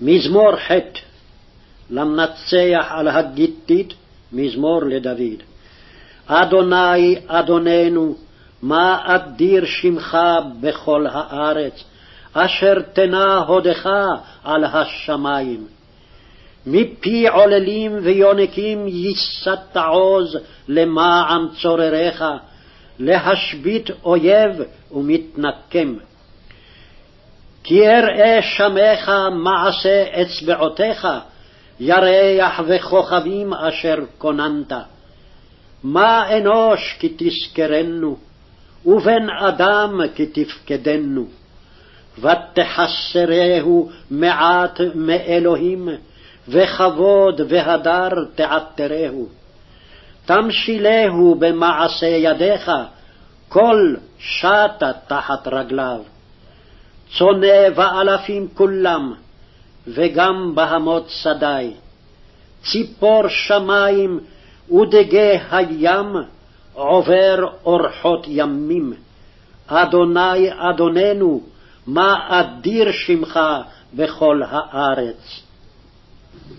מזמור ח' למנצח על הגיתית, מזמור לדוד. אדוני, אדוננו, מה אדיר שמך בכל הארץ, אשר תנה הודך על השמים. מפי עוללים ויונקים ייסדת עוז למען צורריך, להשבית אויב ומתנקם. כי אראה שמך מעשה אצבעותיך, ירח וכוכבים אשר כוננת. מה אנוש כי תזכרנו, ובן אדם כי תפקדנו. ותחסרהו מעט מאלוהים, וכבוד והדר תעטרהו. תמשילהו במעשה ידיך, כל שטה תחת רגליו. צונא ואלפים כולם, וגם בהמות שדי. ציפור שמים ודגי הים, עובר אורחות ימים. אדוני אדוננו, מה אדיר שמך בכל הארץ.